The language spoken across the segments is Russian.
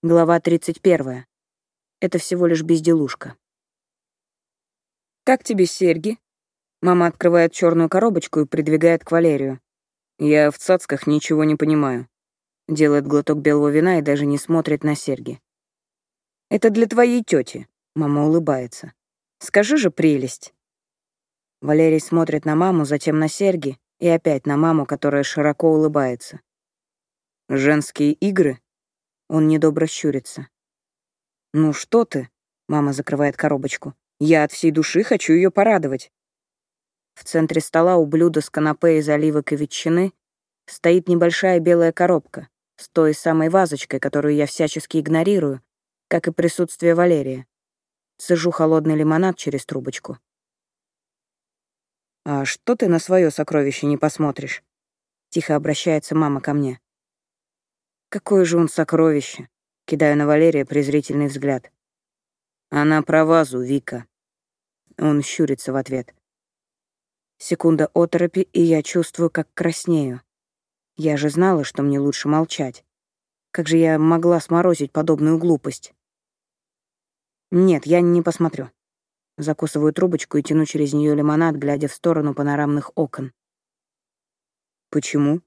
Глава 31. Это всего лишь безделушка. «Как тебе серьги?» Мама открывает черную коробочку и придвигает к Валерию. «Я в цацках ничего не понимаю». Делает глоток белого вина и даже не смотрит на серьги. «Это для твоей тети. Мама улыбается. «Скажи же прелесть». Валерий смотрит на маму, затем на серьги и опять на маму, которая широко улыбается. «Женские игры?» Он недобро щурится. «Ну что ты?» — мама закрывает коробочку. «Я от всей души хочу ее порадовать». В центре стола у блюда с канапе из оливок и ветчины стоит небольшая белая коробка с той самой вазочкой, которую я всячески игнорирую, как и присутствие Валерия. Сажу холодный лимонад через трубочку. «А что ты на свое сокровище не посмотришь?» Тихо обращается мама ко мне. Какое же он сокровище. Кидаю на Валерия презрительный взгляд. Она про вазу, Вика. Он щурится в ответ. Секунда оторопи, и я чувствую, как краснею. Я же знала, что мне лучше молчать. Как же я могла сморозить подобную глупость? Нет, я не посмотрю. Закусываю трубочку и тяну через нее лимонад, глядя в сторону панорамных окон. Почему?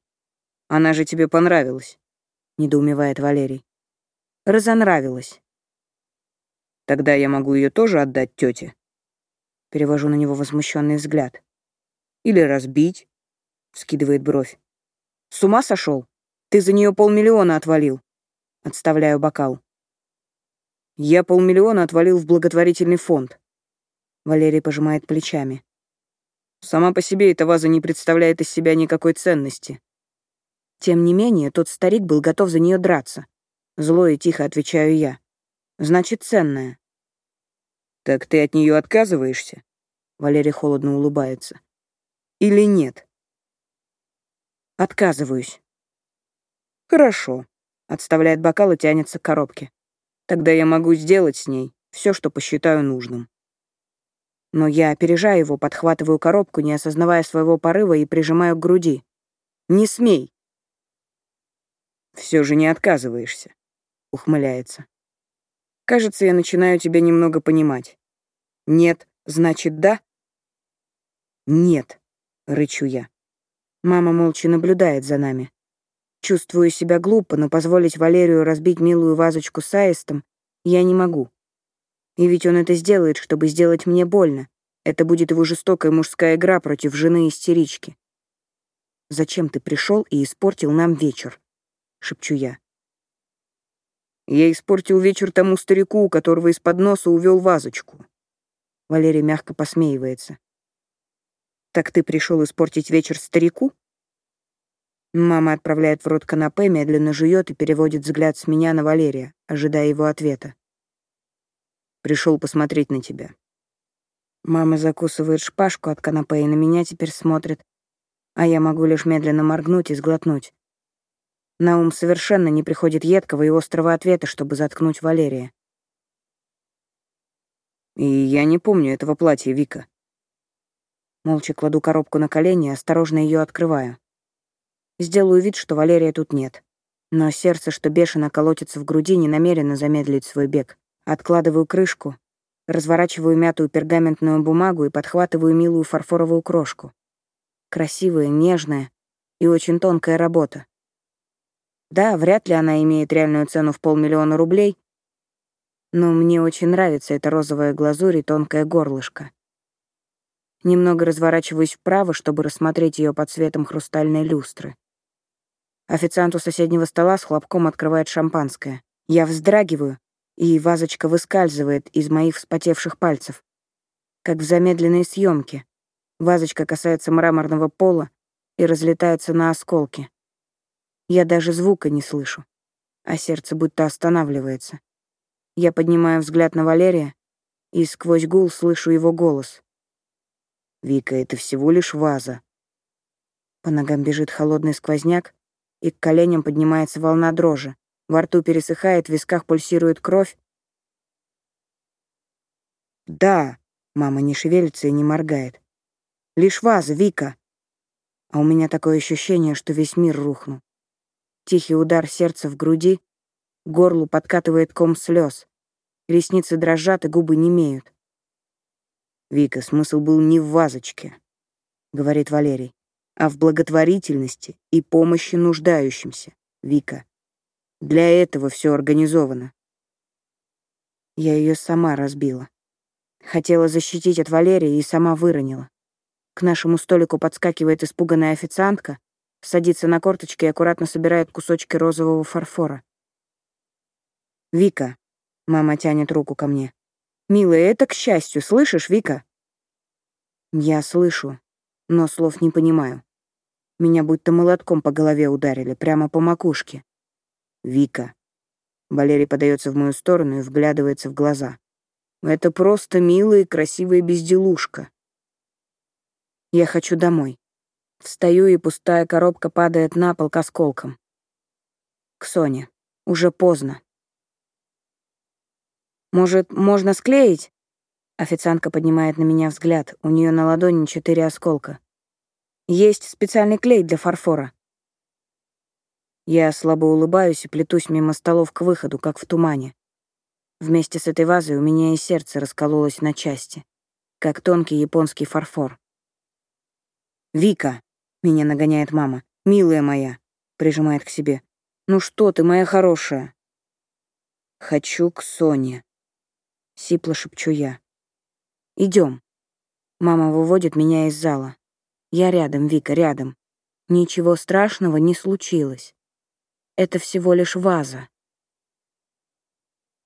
Она же тебе понравилась недоумевает Валерий. Разонравилась. Тогда я могу ее тоже отдать тете. Перевожу на него возмущенный взгляд. Или разбить, вскидывает бровь. С ума сошел? Ты за нее полмиллиона отвалил. Отставляю бокал. Я полмиллиона отвалил в благотворительный фонд. Валерий пожимает плечами. Сама по себе эта ваза не представляет из себя никакой ценности. Тем не менее, тот старик был готов за нее драться. Зло и тихо отвечаю я. Значит, ценная. Так ты от нее отказываешься? Валерий холодно улыбается. Или нет? Отказываюсь. Хорошо. Отставляет бокал и тянется к коробке. Тогда я могу сделать с ней все, что посчитаю нужным. Но я опережаю его, подхватываю коробку, не осознавая своего порыва, и прижимаю к груди. «Не смей!» Все же не отказываешься», — ухмыляется. «Кажется, я начинаю тебя немного понимать. Нет, значит, да?» «Нет», — рычу я. Мама молча наблюдает за нами. Чувствую себя глупо, но позволить Валерию разбить милую вазочку с аистом я не могу. И ведь он это сделает, чтобы сделать мне больно. Это будет его жестокая мужская игра против жены-истерички. Зачем ты пришел и испортил нам вечер? — шепчу я. Я испортил вечер тому старику, у которого из-под носа увел вазочку. Валерий мягко посмеивается. Так ты пришел испортить вечер старику? Мама отправляет в рот канапе, медленно жует и переводит взгляд с меня на Валерия, ожидая его ответа. Пришел посмотреть на тебя. Мама закусывает шпажку от канапе и на меня теперь смотрит, а я могу лишь медленно моргнуть и сглотнуть. На ум совершенно не приходит едкого и острого ответа, чтобы заткнуть Валерия. И я не помню этого платья, Вика. Молча кладу коробку на колени и осторожно ее открываю. Сделаю вид, что Валерия тут нет. Но сердце, что бешено колотится в груди, не намерено замедлить свой бег. Откладываю крышку, разворачиваю мятую пергаментную бумагу и подхватываю милую фарфоровую крошку. Красивая, нежная и очень тонкая работа. Да, вряд ли она имеет реальную цену в полмиллиона рублей, но мне очень нравится эта розовая глазурь и тонкое горлышко. Немного разворачиваюсь вправо, чтобы рассмотреть ее под светом хрустальной люстры. Официант у соседнего стола с хлопком открывает шампанское. Я вздрагиваю, и вазочка выскальзывает из моих вспотевших пальцев. Как в замедленной съемке. Вазочка касается мраморного пола и разлетается на осколки. Я даже звука не слышу, а сердце будто останавливается. Я поднимаю взгляд на Валерия и сквозь гул слышу его голос. «Вика, это всего лишь ваза». По ногам бежит холодный сквозняк, и к коленям поднимается волна дрожи. Во рту пересыхает, в висках пульсирует кровь. «Да», — мама не шевелится и не моргает. «Лишь ваза, Вика». А у меня такое ощущение, что весь мир рухнул. Тихий удар сердца в груди, горлу подкатывает ком слез. Ресницы дрожат и губы немеют. «Вика, смысл был не в вазочке», — говорит Валерий, «а в благотворительности и помощи нуждающимся, Вика. Для этого все организовано». Я ее сама разбила. Хотела защитить от Валерии и сама выронила. К нашему столику подскакивает испуганная официантка, садится на корточки и аккуратно собирает кусочки розового фарфора. «Вика», — мама тянет руку ко мне, — «милая, это к счастью, слышишь, Вика?» Я слышу, но слов не понимаю. Меня будто молотком по голове ударили, прямо по макушке. «Вика». Валерий подается в мою сторону и вглядывается в глаза. «Это просто милая и красивая безделушка». Я хочу домой. Встаю, и пустая коробка падает на пол к осколкам. К Соне. Уже поздно. «Может, можно склеить?» Официантка поднимает на меня взгляд. У нее на ладони четыре осколка. «Есть специальный клей для фарфора». Я слабо улыбаюсь и плетусь мимо столов к выходу, как в тумане. Вместе с этой вазой у меня и сердце раскололось на части, как тонкий японский фарфор. «Вика!» — меня нагоняет мама. «Милая моя!» — прижимает к себе. «Ну что ты, моя хорошая?» «Хочу к Соне», — сипло шепчу я. Идем. Мама выводит меня из зала. Я рядом, Вика, рядом. Ничего страшного не случилось. Это всего лишь ваза.